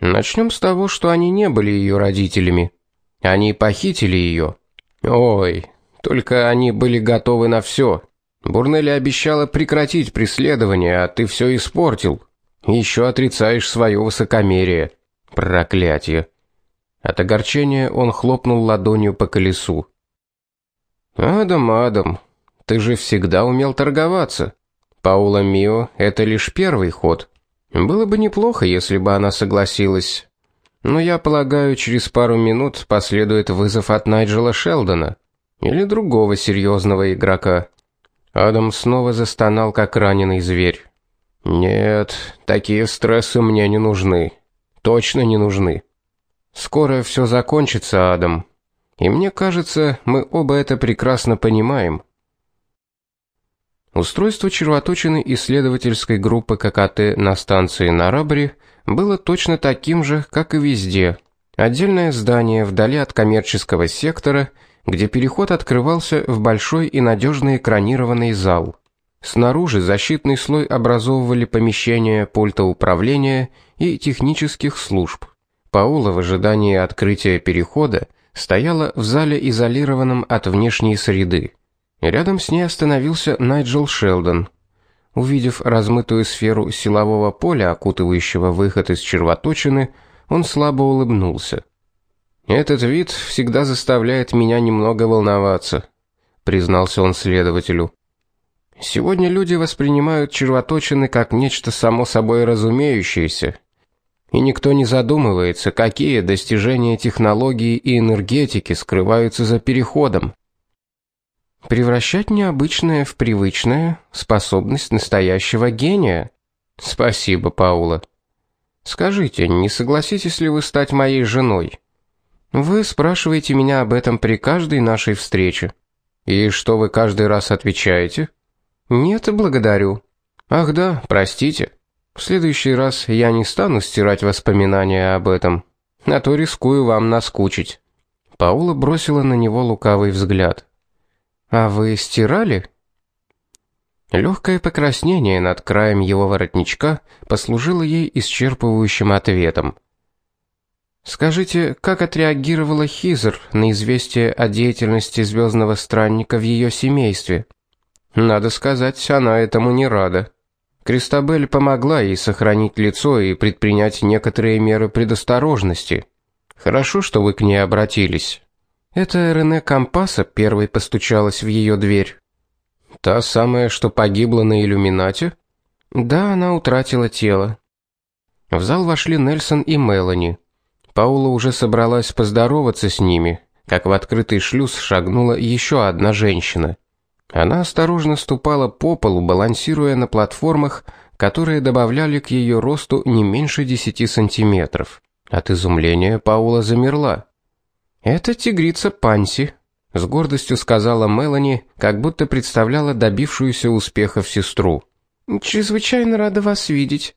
Начнем с того, что они не были ее родителями. Они похитили ее. Ой, только они были готовы на все. Бурнелли обещала прекратить преследование, а ты все испортил. Еще отрицаешь свое высокомерие. Проклятие. От огорчения он хлопнул ладонью по колесу. Адам, Адам, ты же всегда умел торговаться. Паула Мио это лишь первый ход. Было бы неплохо, если бы она согласилась. Но я полагаю, через пару минут последует вызов от Найджела Шелдона или другого серьезного игрока. Адам снова застонал как раненый зверь. Нет, такие стрессы мне не нужны. Точно не нужны. Скоро все закончится, Адам. И мне кажется, мы оба это прекрасно понимаем. Устройство червоточины исследовательской группы ККТ на станции Нарабри было точно таким же, как и везде. Отдельное здание вдали от коммерческого сектора, где переход открывался в большой и надежно экранированный зал. Снаружи защитный слой образовывали помещения пульта управления и технических служб. Паула в ожидании открытия перехода стояла в зале изолированном от внешней среды. Рядом с ней остановился Найджел Шелдон. Увидев размытую сферу силового поля, окутывающего выход из червоточины, он слабо улыбнулся. Этот вид всегда заставляет меня немного волноваться, признался он следователю. Сегодня люди воспринимают червоточины как нечто само собой разумеющееся, и никто не задумывается, какие достижения технологии и энергетики скрываются за переходом. Превращать необычное в привычное способность настоящего гения. Спасибо, Паула. Скажите, не согласитесь ли вы стать моей женой? Вы спрашиваете меня об этом при каждой нашей встрече. И что вы каждый раз отвечаете? Нет, благодарю. Ах да, простите. В следующий раз я не стану стирать воспоминания об этом, а то рискую вам наскучить. Паула бросила на него лукавый взгляд. А вы стирали? Легкое покраснение над краем его воротничка послужило ей исчерпывающим ответом. Скажите, как отреагировала Хизер на известие о деятельности звездного странника в ее семействе? Надо сказать, она этому не рада. Кристабель помогла ей сохранить лицо и предпринять некоторые меры предосторожности. Хорошо, что вы к ней обратились. Это Рене Компаса первой постучалась в ее дверь. Та самая, что погибла на иллюминате? Да, она утратила тело. В зал вошли Нельсон и Мелани. Паула уже собралась поздороваться с ними, как в открытый шлюз шагнула еще одна женщина. Она осторожно ступала по полу, балансируя на платформах, которые добавляли к ее росту не меньше десяти сантиметров. От изумления Паула замерла. Это тигрица Панси, с гордостью сказала Мелани, как будто представляла добившуюся успехов сестру. Чрезвычайно рада вас видеть,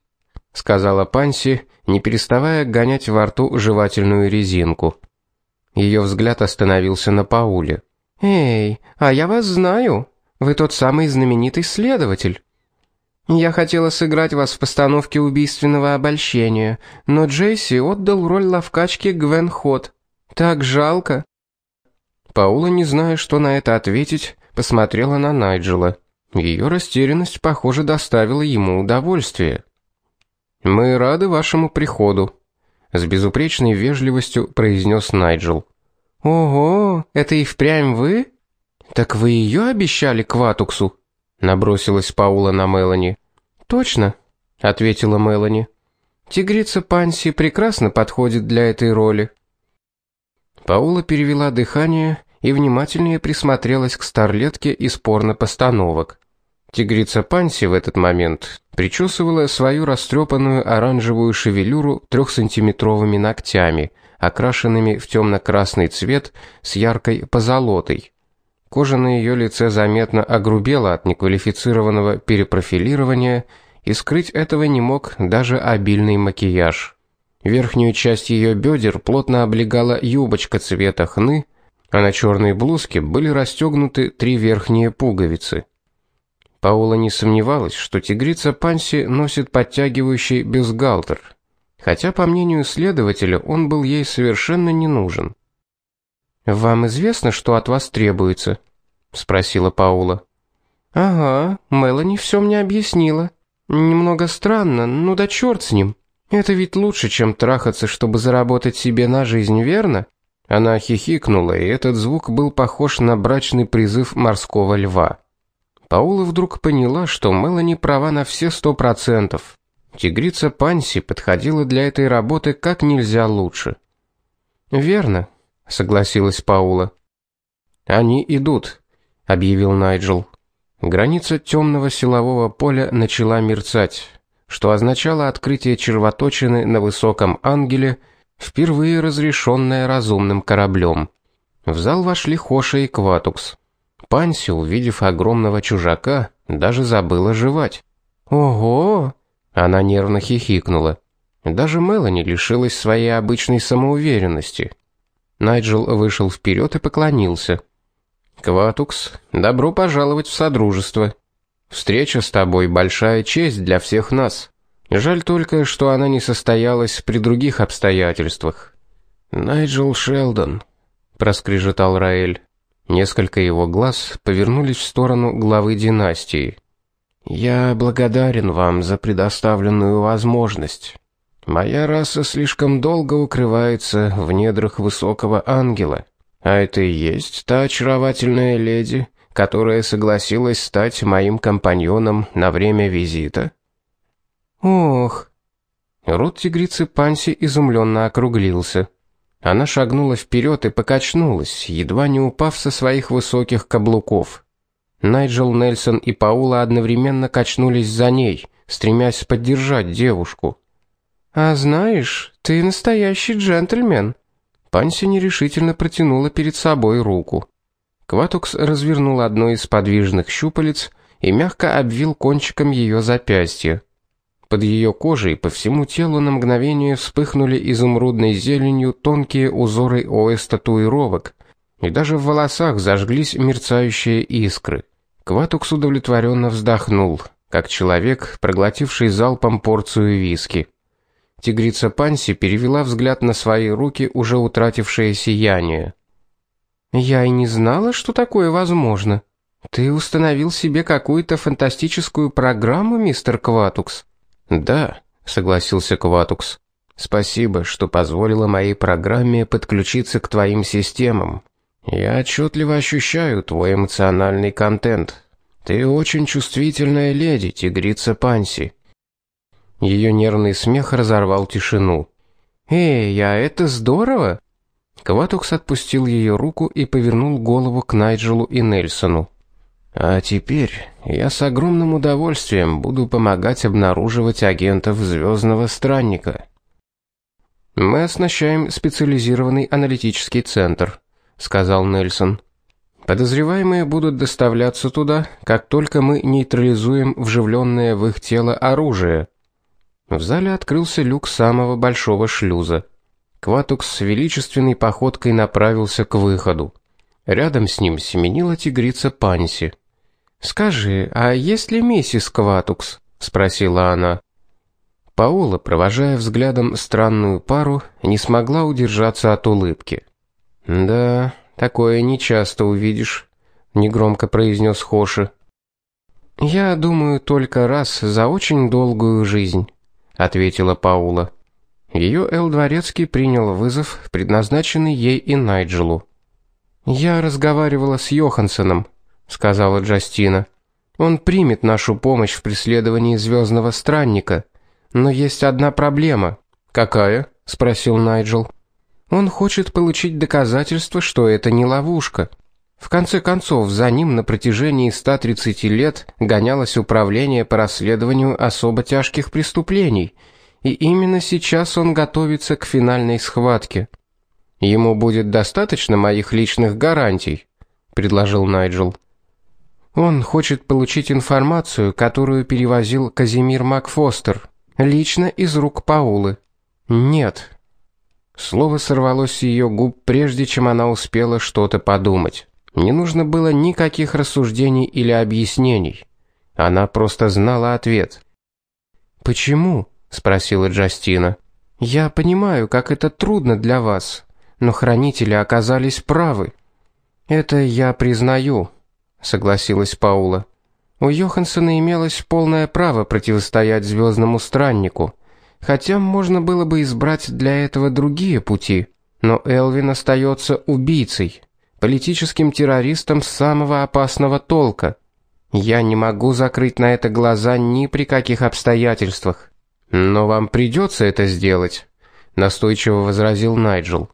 сказала Панси, не переставая гонять во рту жевательную резинку. Ее взгляд остановился на Пауле. Эй, а я вас знаю. Вы тот самый знаменитый следователь. Я хотела сыграть вас в постановке убийственного обольщения, но Джейси отдал роль ловкачки Гвен Хот. Так жалко. Паула, не зная, что на это ответить, посмотрела на Найджела. Ее растерянность, похоже, доставила ему удовольствие. Мы рады вашему приходу, с безупречной вежливостью произнес Найджел. Ого, это и впрямь вы? Так вы ее обещали Кватуксу? набросилась Паула на Мелани. Точно, ответила Мелани. Тигрица Панси прекрасно подходит для этой роли. Паула перевела дыхание и внимательнее присмотрелась к старлетке из порно-постановок. Тигрица Панси в этот момент причесывала свою растрепанную оранжевую шевелюру трехсантиметровыми ногтями, окрашенными в темно красный цвет с яркой позолотой. Кожа на ее лице заметно огрубела от неквалифицированного перепрофилирования, и скрыть этого не мог даже обильный макияж. Верхнюю часть ее бедер плотно облегала юбочка цвета хны, а на черной блузке были расстегнуты три верхние пуговицы. Паула не сомневалась, что тигрица Панси носит подтягивающий бюстгальтер. хотя по мнению следователя он был ей совершенно не нужен. Вам известно, что от вас требуется? спросила Паула. Ага, Мелани все мне объяснила. Немного странно, ну да черт с ним. Это ведь лучше, чем трахаться, чтобы заработать себе на жизнь, верно? Она хихикнула, и этот звук был похож на брачный призыв морского льва. Паула вдруг поняла, что Мелани права на все сто процентов. Тигрица Панси подходила для этой работы как нельзя лучше. Верно, согласилась Паула. Они идут, объявил Найджел. Граница темного силового поля начала мерцать, что означало открытие червоточины на высоком ангеле, впервые разрешенное разумным кораблем. В зал вошли Хоша и Кватукс. Панси, увидев огромного чужака, даже забыла жевать. Ого! Она нервно хихикнула. Даже Мелани лишилась своей обычной самоуверенности. Найджел вышел вперед и поклонился. Кватукс, добро пожаловать в содружество. Встреча с тобой большая честь для всех нас. Жаль только, что она не состоялась при других обстоятельствах. Найджел Шелдон, проскрежетал Раэль. Несколько его глаз повернулись в сторону главы династии. Я благодарен вам за предоставленную возможность. Моя раса слишком долго укрывается в недрах высокого ангела, а это и есть та очаровательная леди, которая согласилась стать моим компаньоном на время визита. Ох. Рот тигрицы Панси изумленно округлился. Она шагнула вперед и покачнулась, едва не упав со своих высоких каблуков. Найджел Нельсон и Паула одновременно качнулись за ней, стремясь поддержать девушку. А знаешь, ты настоящий джентльмен. Панси нерешительно протянула перед собой руку. Кватукс развернул одно из подвижных щупалец и мягко обвил кончиком ее запястье. Под ее кожей по всему телу на мгновение вспыхнули изумрудной зеленью тонкие узоры ОС татуировок, и даже в волосах зажглись мерцающие искры. Кватукс удовлетворенно вздохнул, как человек, проглотивший залпом порцию виски. Тигрица Панси перевела взгляд на свои руки, уже утратившие сияние. Я и не знала, что такое возможно. Ты установил себе какую-то фантастическую программу, мистер Кватукс? Да, согласился Кватукс. Спасибо, что позволила моей программе подключиться к твоим системам. Я отчетливо ощущаю твой эмоциональный контент. Ты очень чувствительная леди, тигрица Панси. Ее нервный смех разорвал тишину. Эй, а это здорово. Кватукс отпустил ее руку и повернул голову к Найджелу и Нельсону. А теперь я с огромным удовольствием буду помогать обнаруживать агентов Звездного странника. Мы оснащаем специализированный аналитический центр, сказал Нельсон. Подозреваемые будут доставляться туда, как только мы нейтрализуем вживленное в их тело оружие. В зале открылся люк самого большого шлюза. Кватукс с величественной походкой направился к выходу. Рядом с ним семенила тигрица Панси. Скажи, а есть ли миссис Кватукс? спросила она. Паула, провожая взглядом странную пару, не смогла удержаться от улыбки. Да, такое не часто увидишь, негромко произнес Хоши. Я думаю, только раз за очень долгую жизнь, ответила Паула. Ее Эл Дворецкий принял вызов, предназначенный ей и Найджелу. Я разговаривала с Йохансеном, сказала Джастина. Он примет нашу помощь в преследовании звездного странника, но есть одна проблема. Какая? спросил Найджел. Он хочет получить доказательство, что это не ловушка. В конце концов, за ним на протяжении 130 лет гонялось управление по расследованию особо тяжких преступлений, и именно сейчас он готовится к финальной схватке. Ему будет достаточно моих личных гарантий, предложил Найджел. Он хочет получить информацию, которую перевозил Казимир Макфостер, лично из рук Паулы. Нет. Слово сорвалось с ее губ прежде, чем она успела что-то подумать. Не нужно было никаких рассуждений или объяснений. Она просто знала ответ. "Почему?" Спросила Джастина. Я понимаю, как это трудно для вас, но хранители оказались правы. Это я признаю, согласилась Паула. У Йохансена имелось полное право противостоять звездному страннику, хотя можно было бы избрать для этого другие пути. Но Элвин остается убийцей, политическим террористом самого опасного толка. Я не могу закрыть на это глаза ни при каких обстоятельствах. Но вам придется это сделать, настойчиво возразил Найджел.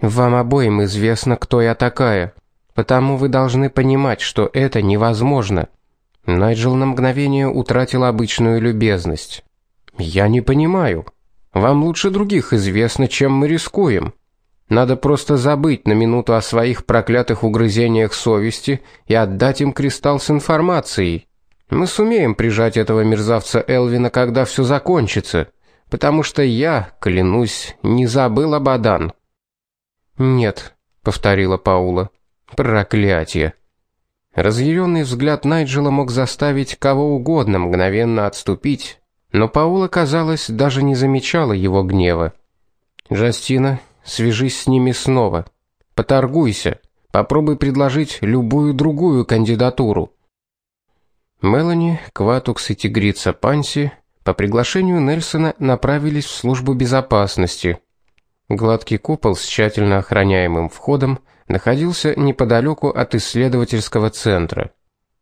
Вам обоим известно, кто я такая, потому вы должны понимать, что это невозможно. Найджел на мгновение утратил обычную любезность. Я не понимаю. Вам лучше других известно, чем мы рискуем. Надо просто забыть на минуту о своих проклятых угрызениях совести и отдать им кристалл с информацией. Мы сумеем прижать этого мерзавца Элвина, когда все закончится, потому что я, клянусь, не забыл об Адан. Нет, повторила Паула. Проклятие. Разъяренный взгляд Найджела мог заставить кого угодно мгновенно отступить, но Паула, казалось, даже не замечала его гнева. Джастина, свяжись с ними снова. Поторгуйся. Попробуй предложить любую другую кандидатуру. Мелани, Кватукс и тигрица Панси по приглашению Нельсона направились в службу безопасности. Гладкий купол с тщательно охраняемым входом находился неподалеку от исследовательского центра.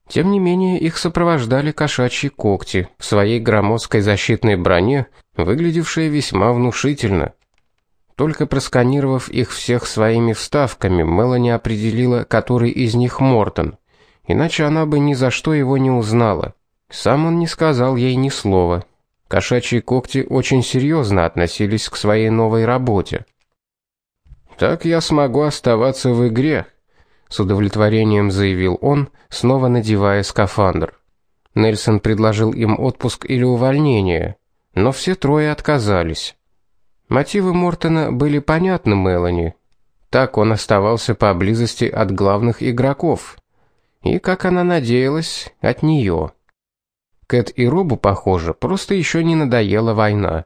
Тем не менее, их сопровождали кошачьи когти в своей громоздкой защитной броне, выглядевшие весьма внушительно. Только просканировав их всех своими вставками, Мелани определила, который из них Мортон иначе она бы ни за что его не узнала. Сам он не сказал ей ни слова. Кошачьи когти очень серьезно относились к своей новой работе. Так я смогу оставаться в игре, с удовлетворением заявил он, снова надевая скафандр. Нельсон предложил им отпуск или увольнение, но все трое отказались. Мотивы Мортона были понятны Мелани. Так он оставался поблизости от главных игроков и, как она надеялась, от нее. Кэт и Робу, похоже, просто еще не надоела война.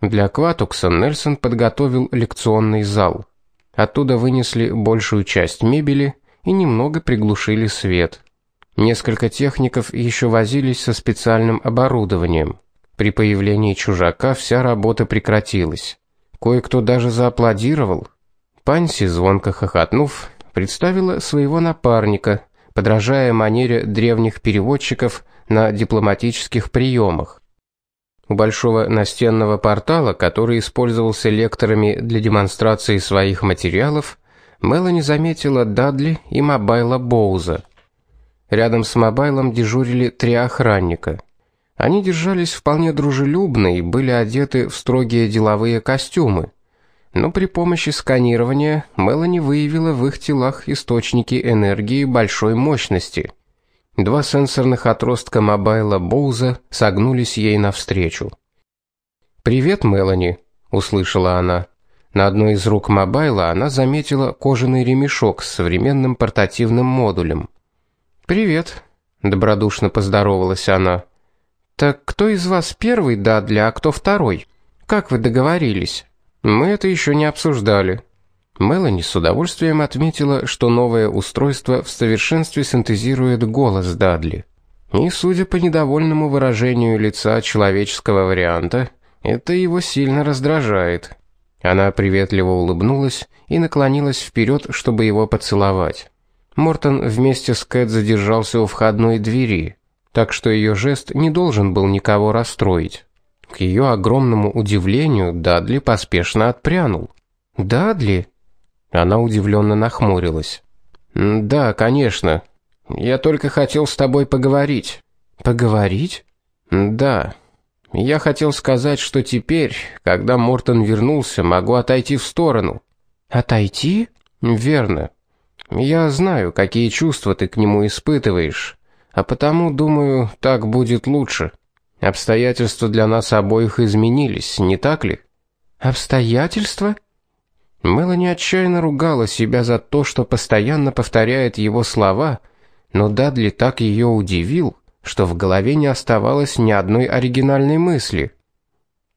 Для Кватукса Нельсон подготовил лекционный зал. Оттуда вынесли большую часть мебели и немного приглушили свет. Несколько техников еще возились со специальным оборудованием. При появлении чужака вся работа прекратилась. Кое-кто даже зааплодировал. Панси, звонко хохотнув, представила своего напарника, подражая манере древних переводчиков на дипломатических приемах. У большого настенного портала, который использовался лекторами для демонстрации своих материалов, Мелани заметила Дадли и Мобайла Боуза. Рядом с Мобайлом дежурили три охранника. Они держались вполне дружелюбно и были одеты в строгие деловые костюмы но при помощи сканирования Мелани выявила в их телах источники энергии большой мощности. Два сенсорных отростка мобайла Боуза согнулись ей навстречу. "Привет, Мелани", услышала она. На одной из рук мобайла она заметила кожаный ремешок с современным портативным модулем. "Привет", добродушно поздоровалась она. "Так кто из вас первый, да, для, а кто второй? Как вы договорились?" Мы это еще не обсуждали. Мелани с удовольствием отметила, что новое устройство в совершенстве синтезирует голос Дадли. И, судя по недовольному выражению лица человеческого варианта, это его сильно раздражает. Она приветливо улыбнулась и наклонилась вперед, чтобы его поцеловать. Мортон вместе с Кэт задержался у входной двери, так что ее жест не должен был никого расстроить. К ее огромному удивлению Дадли поспешно отпрянул. "Дадли?" Она удивленно нахмурилась. "Да, конечно. Я только хотел с тобой поговорить". "Поговорить?" "Да. Я хотел сказать, что теперь, когда Мортон вернулся, могу отойти в сторону". "Отойти?" "Верно. Я знаю, какие чувства ты к нему испытываешь, а потому, думаю, так будет лучше". Обстоятельства для нас обоих изменились, не так ли? Обстоятельства? Мелани отчаянно ругала себя за то, что постоянно повторяет его слова, но Дадли так ее удивил, что в голове не оставалось ни одной оригинальной мысли.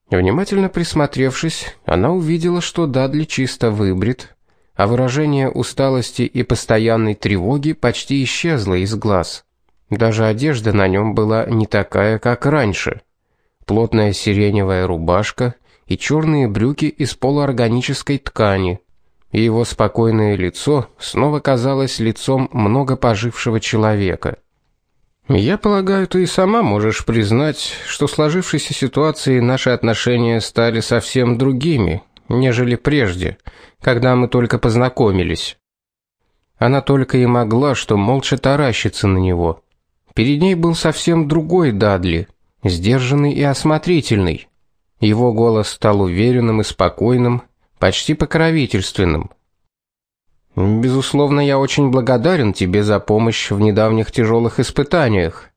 Внимательно присмотревшись, она увидела, что Дадли чисто выбрит, а выражение усталости и постоянной тревоги почти исчезло из глаз. Даже одежда на нем была не такая, как раньше. Плотная сиреневая рубашка и черные брюки из полуорганической ткани. И его спокойное лицо снова казалось лицом много пожившего человека. Я полагаю, ты и сама можешь признать, что в сложившейся ситуации наши отношения стали совсем другими, нежели прежде, когда мы только познакомились. Она только и могла что молча таращиться на него. Перед ней был совсем другой Дадли, сдержанный и осмотрительный. Его голос стал уверенным и спокойным, почти покровительственным. Безусловно, я очень благодарен тебе за помощь в недавних тяжелых испытаниях,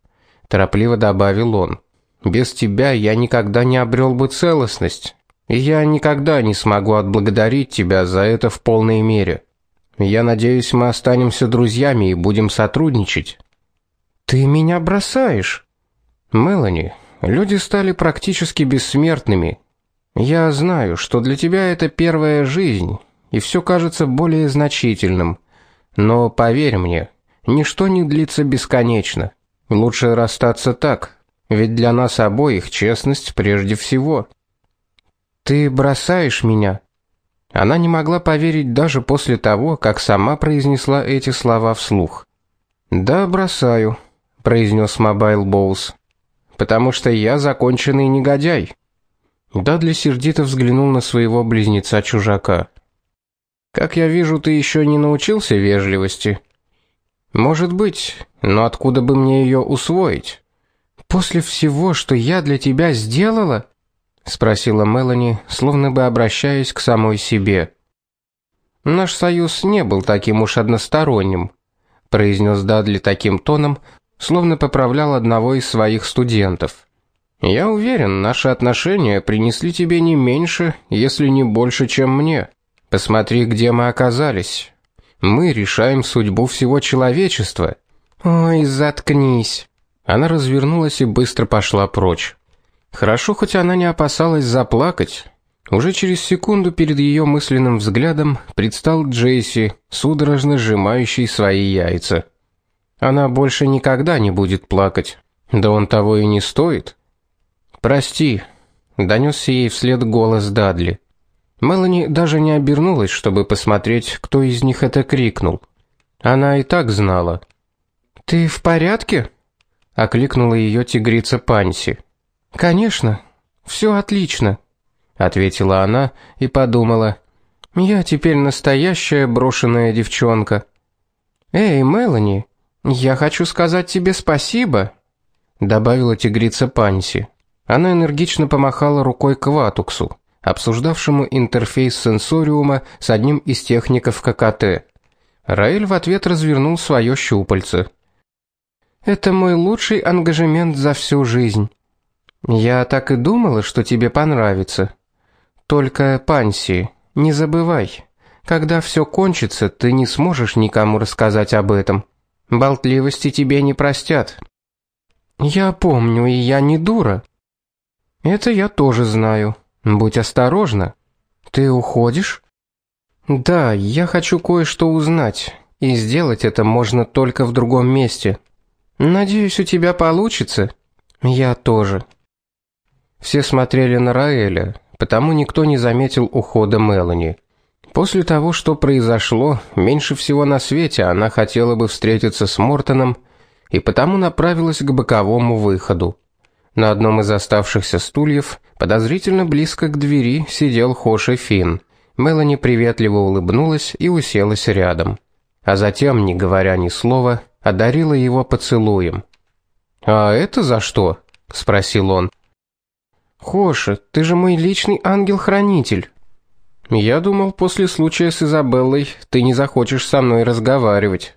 торопливо добавил он. Без тебя я никогда не обрел бы целостность, и я никогда не смогу отблагодарить тебя за это в полной мере. Я надеюсь, мы останемся друзьями и будем сотрудничать. Ты меня бросаешь? Мелани, люди стали практически бессмертными. Я знаю, что для тебя это первая жизнь, и все кажется более значительным. Но поверь мне, ничто не длится бесконечно. Лучше расстаться так, ведь для нас обоих честность прежде всего. Ты бросаешь меня. Она не могла поверить даже после того, как сама произнесла эти слова вслух. "Да, бросаю", произнес Мобайл Боус. "Потому что я законченный негодяй". Дадли сердито взглянул на своего близнеца-чужака. Как я вижу, ты еще не научился вежливости. Может быть, но откуда бы мне ее усвоить? После всего, что я для тебя сделала? спросила Мелани, словно бы обращаясь к самой себе. Наш союз не был таким уж односторонним, произнес Дадли таким тоном, словно поправлял одного из своих студентов. Я уверен, наши отношения принесли тебе не меньше, если не больше, чем мне. Посмотри, где мы оказались. Мы решаем судьбу всего человечества. Ой, заткнись. Она развернулась и быстро пошла прочь. Хорошо, хоть она не опасалась заплакать. Уже через секунду перед ее мысленным взглядом предстал Джейси, судорожно сжимающий свои яйца. Она больше никогда не будет плакать. Да он того и не стоит. Прости, донесся ей вслед голос Дадли. Мелани даже не обернулась, чтобы посмотреть, кто из них это крикнул. Она и так знала. Ты в порядке? окликнула ее тигрица Панси. Конечно, все отлично, ответила она и подумала: я теперь настоящая брошенная девчонка. Эй, Мелани, я хочу сказать тебе спасибо, добавила тигрица Панси. Она энергично помахала рукой к Ватуксу обсуждавшему интерфейс сенсориума с одним из техников ККТ. Раэль в ответ развернул свое щупальце. Это мой лучший ангажемент за всю жизнь. Я так и думала, что тебе понравится. Только, Панси, не забывай, когда все кончится, ты не сможешь никому рассказать об этом. Болтливости тебе не простят. Я помню, и я не дура. Это я тоже знаю. Будь осторожна. Ты уходишь? Да, я хочу кое-что узнать, и сделать это можно только в другом месте. Надеюсь, у тебя получится. Я тоже. Все смотрели на Раэля, потому никто не заметил ухода Мелани. После того, что произошло, меньше всего на свете она хотела бы встретиться с Мортоном и потому направилась к боковому выходу. На одном из оставшихся стульев, подозрительно близко к двери, сидел Хоши Фин. Мелани приветливо улыбнулась и уселась рядом. А затем, не говоря ни слова, одарила его поцелуем. "А это за что?" спросил он. "Хоша, ты же мой личный ангел-хранитель. Я думал, после случая с Изабеллой ты не захочешь со мной разговаривать".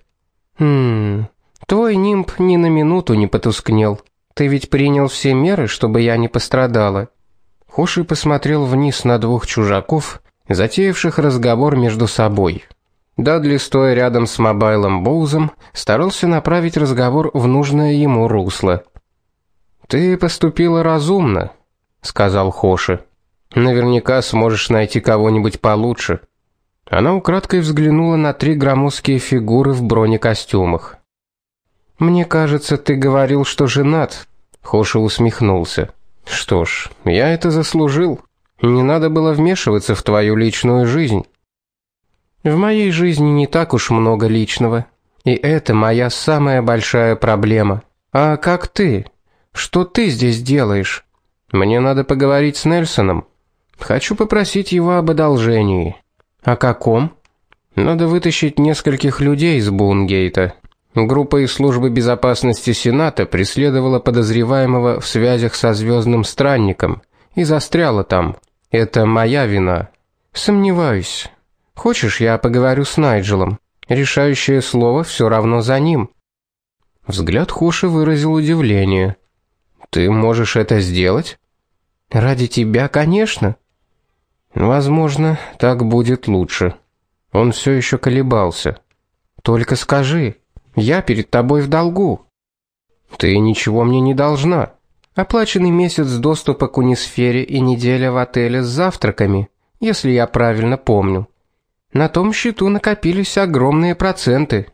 Хм. Твой нимб ни на минуту не потускнел. Ты ведь принял все меры, чтобы я не пострадала. Хоши посмотрел вниз на двух чужаков, затеявших разговор между собой. Дадли, стоя рядом с Мобайлом Боузом, старался направить разговор в нужное ему русло. Ты поступила разумно, сказал Хоши. Наверняка сможешь найти кого-нибудь получше. Она украдкой взглянула на три громоздкие фигуры в бронекостюмах. Мне кажется, ты говорил, что женат. Хоша усмехнулся. Что ж, я это заслужил. Не надо было вмешиваться в твою личную жизнь. В моей жизни не так уж много личного, и это моя самая большая проблема. А как ты? Что ты здесь делаешь? Мне надо поговорить с Нельсоном. Хочу попросить его об одолжении. О каком? Надо вытащить нескольких людей из Бунгейта. Группа из службы безопасности Сената преследовала подозреваемого в связях со звездным странником и застряла там. Это моя вина. Сомневаюсь. Хочешь, я поговорю с Найджелом? Решающее слово все равно за ним. Взгляд Хоши выразил удивление. Ты можешь это сделать? Ради тебя, конечно. Возможно, так будет лучше. Он все еще колебался. Только скажи, я перед тобой в долгу. Ты ничего мне не должна. Оплаченный месяц доступа к унисфере и неделя в отеле с завтраками, если я правильно помню. На том счету накопились огромные проценты.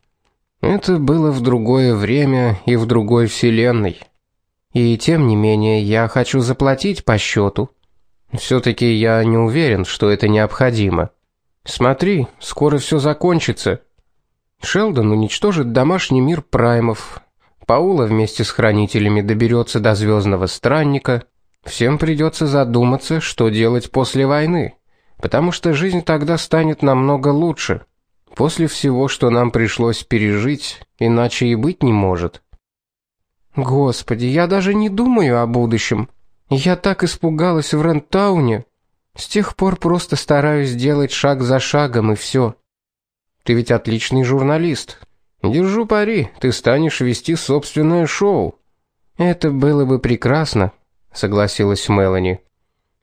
Это было в другое время и в другой вселенной. И тем не менее, я хочу заплатить по счету. Все таки я не уверен, что это необходимо. Смотри, скоро все закончится. Шелдон уничтожит домашний мир праймов. Паула вместе с хранителями доберется до звездного странника. Всем придется задуматься, что делать после войны, потому что жизнь тогда станет намного лучше. После всего, что нам пришлось пережить, иначе и быть не может. Господи, я даже не думаю о будущем. Я так испугалась в Рентауне. С тех пор просто стараюсь делать шаг за шагом и все. Ты ведь отличный журналист. Держу пари, ты станешь вести собственное шоу. Это было бы прекрасно, согласилась Мелани.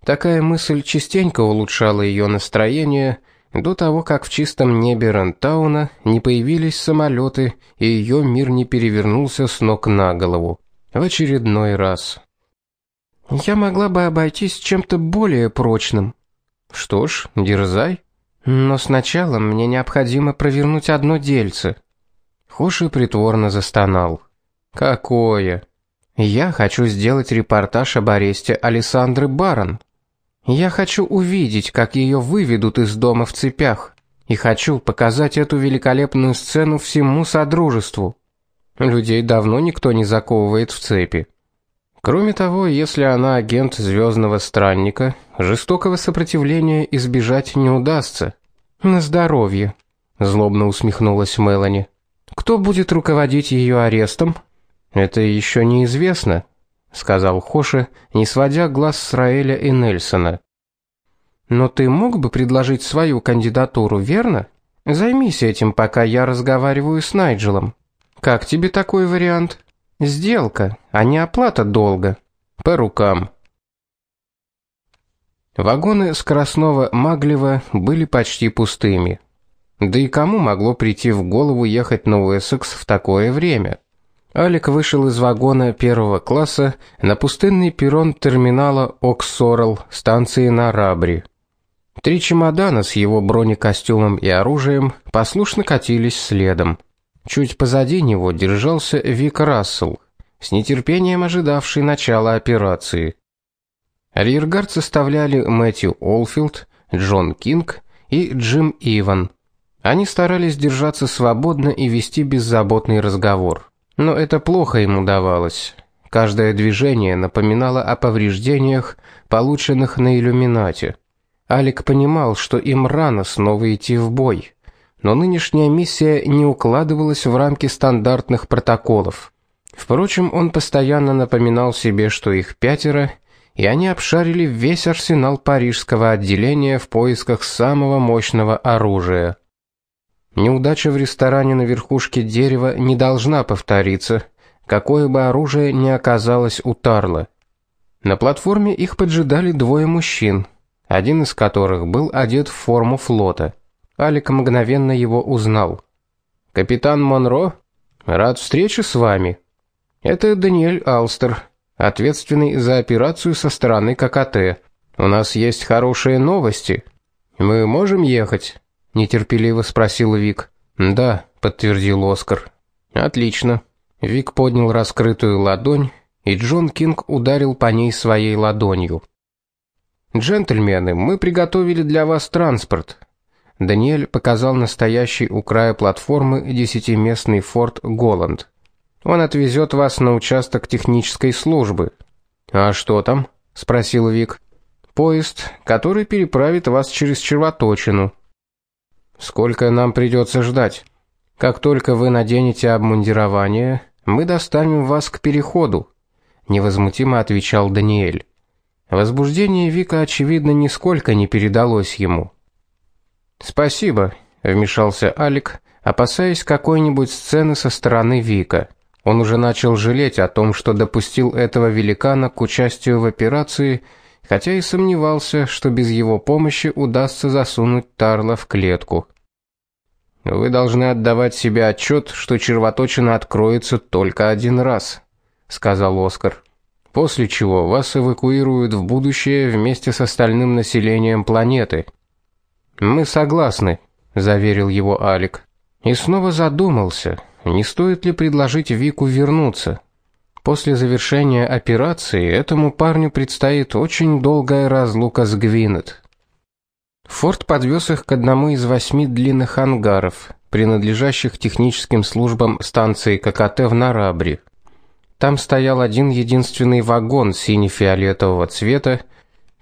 Такая мысль частенько улучшала ее настроение до того, как в чистом небе Рентауна не появились самолеты, и ее мир не перевернулся с ног на голову в очередной раз. Я могла бы обойтись чем-то более прочным. Что ж, дерзай. Но сначала мне необходимо провернуть одно дельце. Хоши притворно застонал. Какое? Я хочу сделать репортаж об аресте Александры Барон. Я хочу увидеть, как ее выведут из дома в цепях, и хочу показать эту великолепную сцену всему содружеству. Людей давно никто не заковывает в цепи. Кроме того, если она агент звездного странника, жестокого сопротивления избежать не удастся. На здоровье, злобно усмехнулась Мелани. Кто будет руководить ее арестом? Это еще неизвестно, сказал Хоше, не сводя глаз с Раэля и Нельсона. Но ты мог бы предложить свою кандидатуру, верно? Займись этим, пока я разговариваю с Найджелом. Как тебе такой вариант? Сделка, а не оплата долга. По рукам. Вагоны скоростного Маглева были почти пустыми. Да и кому могло прийти в голову ехать на Уэссекс в такое время? Алик вышел из вагона первого класса на пустынный перрон терминала Оксорал станции Нарабри. Три чемодана с его бронекостюмом и оружием послушно катились следом. Чуть позади него держался Вик Рассел, с нетерпением ожидавший начала операции. Риергард составляли Мэтью Олфилд, Джон Кинг и Джим Иван. Они старались держаться свободно и вести беззаботный разговор. Но это плохо им удавалось. Каждое движение напоминало о повреждениях, полученных на иллюминате. Алик понимал, что им рано снова идти в бой но нынешняя миссия не укладывалась в рамки стандартных протоколов. Впрочем, он постоянно напоминал себе, что их пятеро, и они обшарили весь арсенал парижского отделения в поисках самого мощного оружия. Неудача в ресторане на верхушке дерева не должна повториться, какое бы оружие ни оказалось у Тарла. На платформе их поджидали двое мужчин, один из которых был одет в форму флота. Алик мгновенно его узнал. Капитан Монро, рад встрече с вами. Это Даниэль Алстер, ответственный за операцию со стороны ККТ. У нас есть хорошие новости. Мы можем ехать? нетерпеливо спросил Вик. Да, подтвердил Оскар. Отлично. Вик поднял раскрытую ладонь, и Джон Кинг ударил по ней своей ладонью. Джентльмены, мы приготовили для вас транспорт. Даниэль показал настоящий у края платформы десятиместный Ford Голланд. Он отвезет вас на участок технической службы. А что там? спросил Вик. Поезд, который переправит вас через Червоточину. Сколько нам придется ждать? Как только вы наденете обмундирование, мы доставим вас к переходу, невозмутимо отвечал Даниэль. Возбуждение Вика очевидно нисколько не передалось ему. Спасибо, вмешался Алик, опасаясь какой-нибудь сцены со стороны Вика. Он уже начал жалеть о том, что допустил этого великана к участию в операции, хотя и сомневался, что без его помощи удастся засунуть Тарла в клетку. Вы должны отдавать себе отчет, что червоточина откроется только один раз, сказал Оскар. После чего вас эвакуируют в будущее вместе с остальным населением планеты. Мы согласны, заверил его Алик. И снова задумался, не стоит ли предложить Вику вернуться. После завершения операции этому парню предстоит очень долгая разлука с Гвинет. Форд подвез их к одному из восьми длинных ангаров, принадлежащих техническим службам станции ККТ в Нарабре. Там стоял один единственный вагон сине-фиолетового цвета,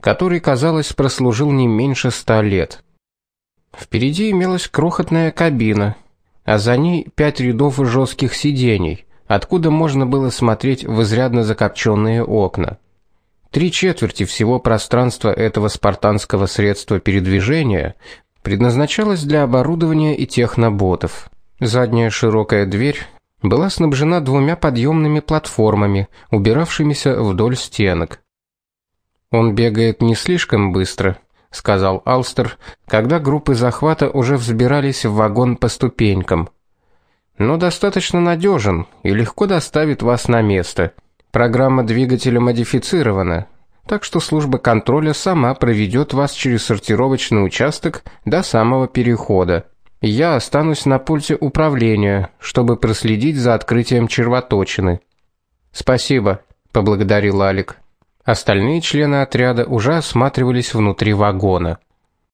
который, казалось, прослужил не меньше ста лет. Впереди имелась крохотная кабина, а за ней пять рядов жестких сидений, откуда можно было смотреть в изрядно закопченные окна. Три четверти всего пространства этого спартанского средства передвижения предназначалось для оборудования и техноботов. Задняя широкая дверь была снабжена двумя подъемными платформами, убиравшимися вдоль стенок. Он бегает не слишком быстро, сказал Алстер, когда группы захвата уже взбирались в вагон по ступенькам. Но достаточно надежен и легко доставит вас на место. Программа двигателя модифицирована, так что служба контроля сама проведет вас через сортировочный участок до самого перехода. Я останусь на пульте управления, чтобы проследить за открытием червоточины. Спасибо, поблагодарил Алик. Остальные члены отряда уже осматривались внутри вагона.